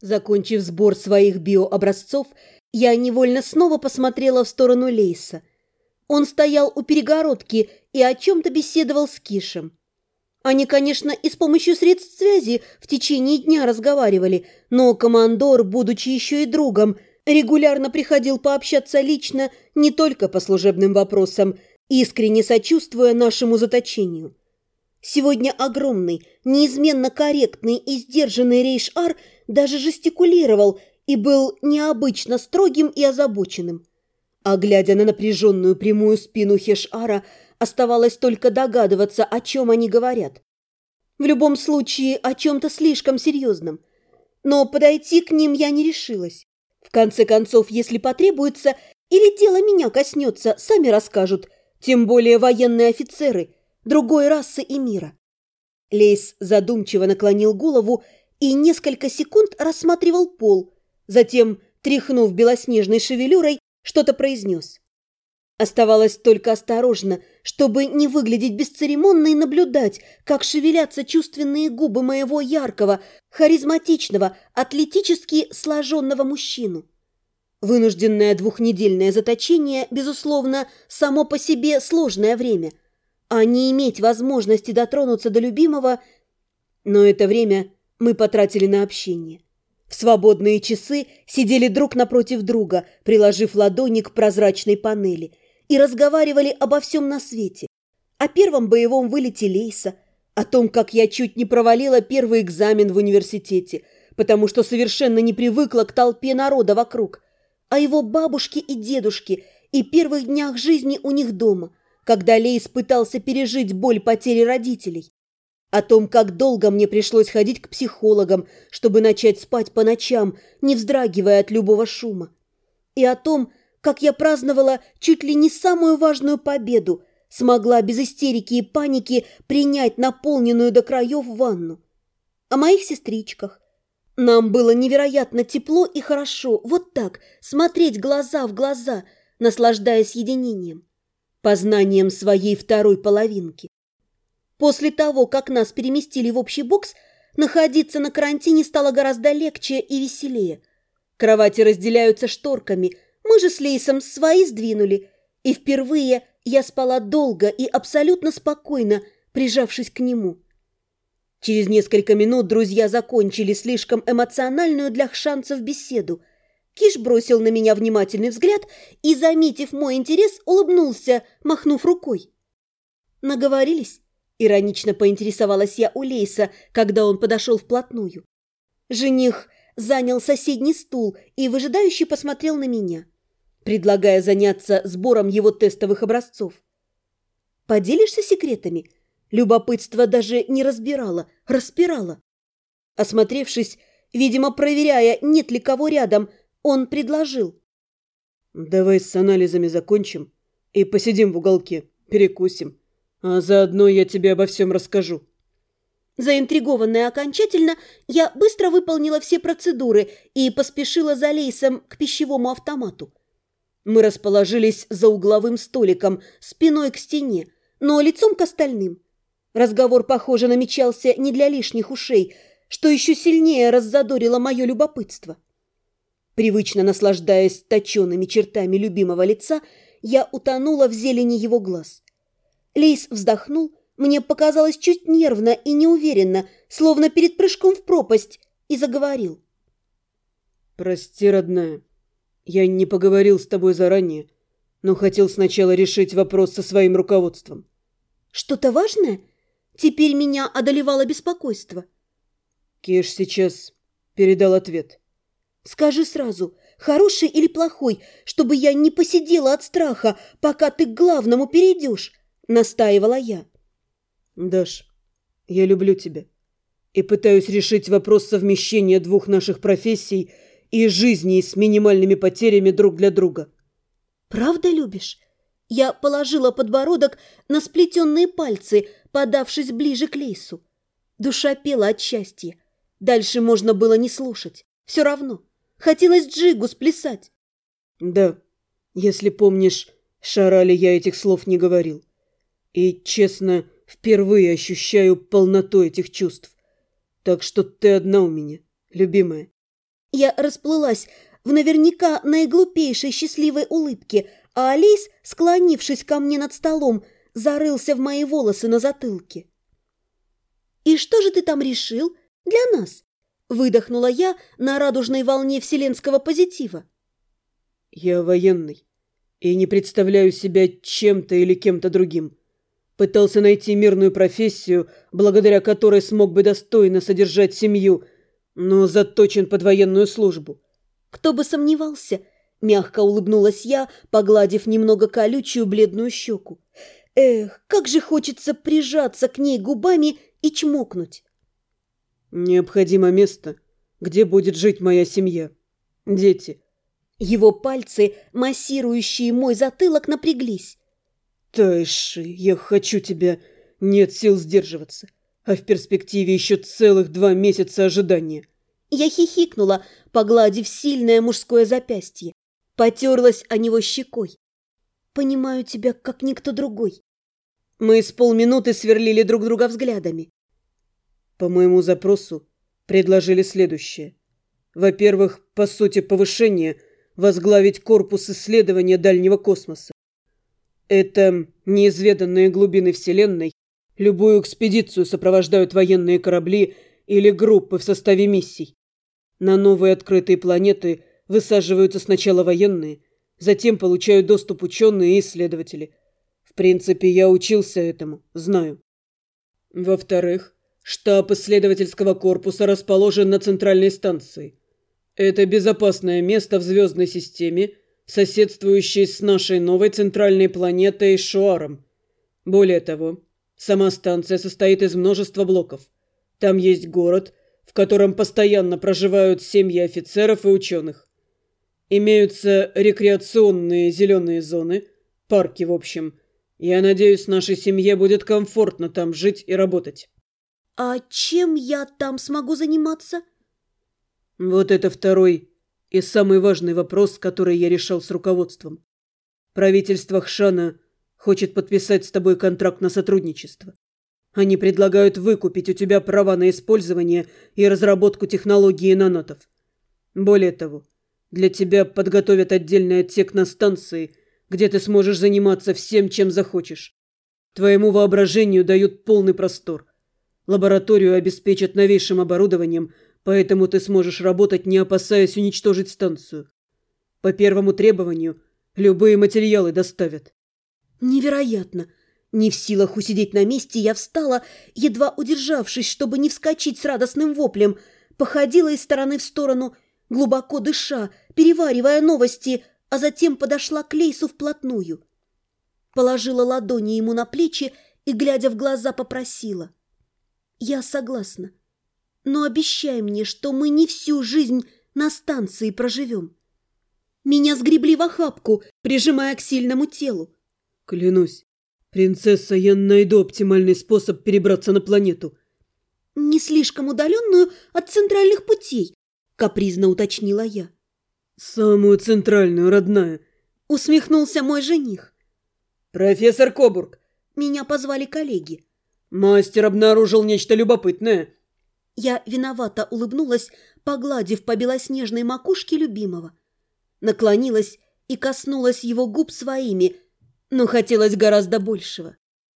Закончив сбор своих биообразцов, я невольно снова посмотрела в сторону Лейса. Он стоял у перегородки и о чем-то беседовал с Кишем. Они, конечно, и с помощью средств связи в течение дня разговаривали, но командор, будучи еще и другом, регулярно приходил пообщаться лично не только по служебным вопросам, искренне сочувствуя нашему заточению. Сегодня огромный, неизменно корректный и сдержанный Рейш-Ар даже жестикулировал и был необычно строгим и озабоченным. А глядя на напряженную прямую спину Хеш-Ара, оставалось только догадываться, о чем они говорят. В любом случае, о чем-то слишком серьезном. Но подойти к ним я не решилась. В конце концов, если потребуется, или дело меня коснется, сами расскажут, тем более военные офицеры, другой расы и мира. Лейс задумчиво наклонил голову и несколько секунд рассматривал пол, затем, тряхнув белоснежной шевелюрой, что-то произнес. Оставалось только осторожно, чтобы не выглядеть бесцеремонно и наблюдать, как шевелятся чувственные губы моего яркого, харизматичного, атлетически сложенного мужчину. Вынужденное двухнедельное заточение, безусловно, само по себе сложное время, а не иметь возможности дотронуться до любимого, но это время мы потратили на общение. В свободные часы сидели друг напротив друга, приложив ладони к прозрачной панели – и разговаривали обо всем на свете. О первом боевом вылете Лейса, о том, как я чуть не провалила первый экзамен в университете, потому что совершенно не привыкла к толпе народа вокруг, о его бабушке и дедушке и первых днях жизни у них дома, когда Лейс пытался пережить боль потери родителей, о том, как долго мне пришлось ходить к психологам, чтобы начать спать по ночам, не вздрагивая от любого шума, и о том, как я праздновала чуть ли не самую важную победу, смогла без истерики и паники принять наполненную до краев ванну. О моих сестричках. Нам было невероятно тепло и хорошо, вот так, смотреть глаза в глаза, наслаждаясь единением, познанием своей второй половинки. После того, как нас переместили в общий бокс, находиться на карантине стало гораздо легче и веселее. Кровати разделяются шторками – мы же с Лейсом свои сдвинули, и впервые я спала долго и абсолютно спокойно, прижавшись к нему. Через несколько минут друзья закончили слишком эмоциональную для шансов беседу. Киш бросил на меня внимательный взгляд и, заметив мой интерес, улыбнулся, махнув рукой. «Наговорились?» – иронично поинтересовалась я у Лейса, когда он подошел вплотную. Жених занял соседний стул и выжидающе посмотрел на меня предлагая заняться сбором его тестовых образцов. «Поделишься секретами?» Любопытство даже не разбирало, распирало. Осмотревшись, видимо, проверяя, нет ли кого рядом, он предложил. «Давай с анализами закончим и посидим в уголке, перекусим, а заодно я тебе обо всем расскажу». Заинтригованная окончательно, я быстро выполнила все процедуры и поспешила за Лейсом к пищевому автомату. Мы расположились за угловым столиком, спиной к стене, но лицом к остальным. Разговор, похоже, намечался не для лишних ушей, что еще сильнее раззадорило мое любопытство. Привычно наслаждаясь точенными чертами любимого лица, я утонула в зелени его глаз. Лейс вздохнул, мне показалось чуть нервно и неуверенно, словно перед прыжком в пропасть, и заговорил. «Прости, родная, я не поговорил с тобой заранее, но хотел сначала решить вопрос со своим руководством. Что-то важное? Теперь меня одолевало беспокойство. Кеш сейчас передал ответ. Скажи сразу, хороший или плохой, чтобы я не посидела от страха, пока ты к главному перейдешь, настаивала я. Даш, я люблю тебя и пытаюсь решить вопрос совмещения двух наших профессий – и жизни с минимальными потерями друг для друга. «Правда любишь?» Я положила подбородок на сплетенные пальцы, подавшись ближе к лейсу. Душа пела от счастья. Дальше можно было не слушать. Все равно. Хотелось джигу сплясать. Да, если помнишь, Шарали я этих слов не говорил. И, честно, впервые ощущаю полноту этих чувств. Так что ты одна у меня, любимая. Я расплылась в наверняка наиглупейшей счастливой улыбке, а Алис, склонившись ко мне над столом, зарылся в мои волосы на затылке. «И что же ты там решил для нас?» – выдохнула я на радужной волне вселенского позитива. «Я военный и не представляю себя чем-то или кем-то другим. Пытался найти мирную профессию, благодаря которой смог бы достойно содержать семью, но заточен под военную службу». «Кто бы сомневался?» – мягко улыбнулась я, погладив немного колючую бледную щеку. Эх, как же хочется прижаться к ней губами и чмокнуть. Необходимо место, где будет жить моя семья. Дети. Его пальцы, массирующие мой затылок, напряглись. Тайши, я хочу тебя. Нет сил сдерживаться. А в перспективе еще целых два месяца ожидания. Я хихикнула, погладив сильное мужское запястье. Потерлась о него щекой. Понимаю тебя, как никто другой. Мы с полминуты сверлили друг друга взглядами. По моему запросу предложили следующее. Во-первых, по сути повышение, возглавить корпус исследования дальнего космоса. Это неизведанные глубины Вселенной. Любую экспедицию сопровождают военные корабли или группы в составе миссий. На новые открытые планеты высаживаются сначала военные, затем получают доступ ученые и исследователи – принципе, я учился этому, знаю. Во-вторых, штаб исследовательского корпуса расположен на центральной станции. Это безопасное место в звездной системе, соседствующее с нашей новой центральной планетой Шуаром. Более того, сама станция состоит из множества блоков. Там есть город, в котором постоянно проживают семьи офицеров и ученых. Имеются рекреационные зеленые зоны, парки в общем – я надеюсь, нашей семье будет комфортно там жить и работать. А чем я там смогу заниматься? Вот это второй и самый важный вопрос, который я решал с руководством. Правительство Хшана хочет подписать с тобой контракт на сотрудничество. Они предлагают выкупить у тебя права на использование и разработку технологии нанотов. Более того, для тебя подготовят отдельный отсек на станции – где ты сможешь заниматься всем, чем захочешь. Твоему воображению дают полный простор. Лабораторию обеспечат новейшим оборудованием, поэтому ты сможешь работать, не опасаясь уничтожить станцию. По первому требованию любые материалы доставят. Невероятно! Не в силах усидеть на месте, я встала, едва удержавшись, чтобы не вскочить с радостным воплем, походила из стороны в сторону, глубоко дыша, переваривая новости – а затем подошла к Лейсу вплотную. Положила ладони ему на плечи и, глядя в глаза, попросила. «Я согласна, но обещай мне, что мы не всю жизнь на станции проживем». Меня сгребли в охапку, прижимая к сильному телу. «Клянусь, принцесса, я найду оптимальный способ перебраться на планету». «Не слишком удаленную от центральных путей», — капризно уточнила я. «Самую центральную, родная!» — усмехнулся мой жених. «Профессор Кобург!» — меня позвали коллеги. «Мастер обнаружил нечто любопытное!» Я виновато улыбнулась, погладив по белоснежной макушке любимого. Наклонилась и коснулась его губ своими, но хотелось гораздо большего.